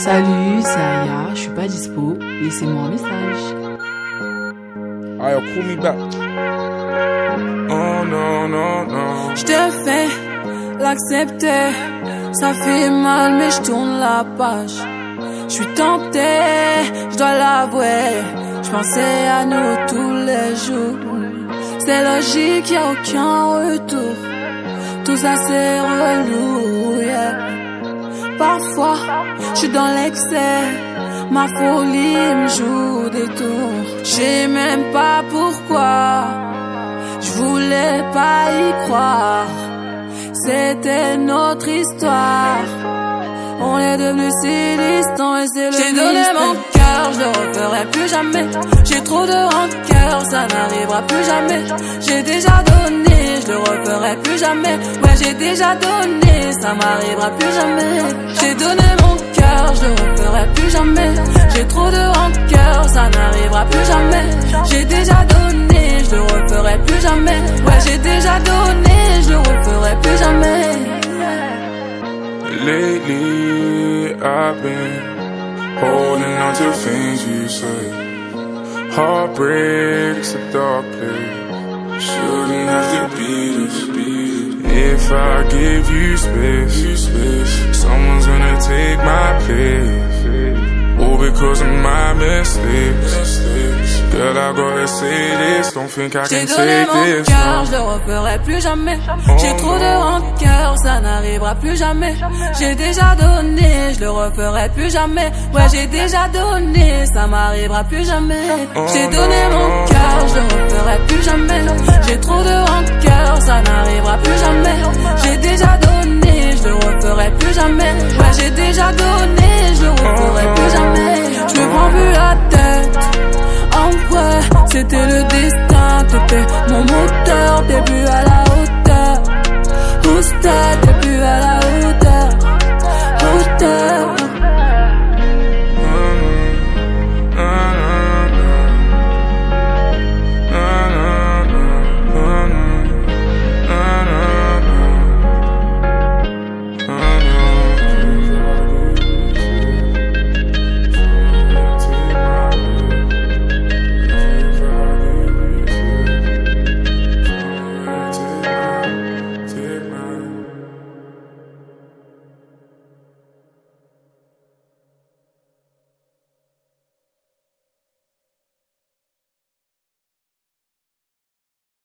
Salut, c'est Aya, je suis pas dispo, laissez-moi un message. Aya, call me back. Oh non, non, non. Je te fais l'accepter, ça fait mal mais je tourne la page. Je suis tenté, je dois l'avouer, je pensais à nous tous les jours. C'est logique, y a aucun retour. Tout ça c'est relou, yeah. Parfois, je suis dans l'excès. Ma folie me joue des tours. J'ai même pas pourquoi. Je voulais pas y croire. C'était notre histoire. On est devenus si distants et c'est le J'ai donné mon cœur, je le referai plus jamais. J'ai trop de rancœur, ça n'arrivera plus jamais. J'ai déjà donné, je le referai plus jamais. Ouais, j'ai déjà donné, ça m'arrivera plus jamais. J'ai donné mon cœur, je le referai plus jamais. J'ai trop de rancœur, ça n'arrivera plus jamais. J'ai déjà donné, je le referai plus jamais. Ouais, j'ai déjà donné, je le referai plus jamais. Lately, I've been holding on to things you say. Heartbreak's a dark place. Shouldn't have to be this. If I give you space, someone's gonna take my place. All because of my mistakes. Girl, I gotta say this, don't think I can take this. Cœur, je le referai plus jamais. J'ai trop de rancœur, ça n'arrivera plus jamais. J'ai déjà donné, je le referai plus jamais. Ouais, j'ai déjà donné, ça m'arrivera plus jamais. J'ai donné mon cœur, je le referai plus jamais. J'ai trop de rancœur, ça n'arrivera plus jamais. J'ai déjà donné, je le referai plus jamais. Ouais, j'ai déjà donné. Hauteur, début à la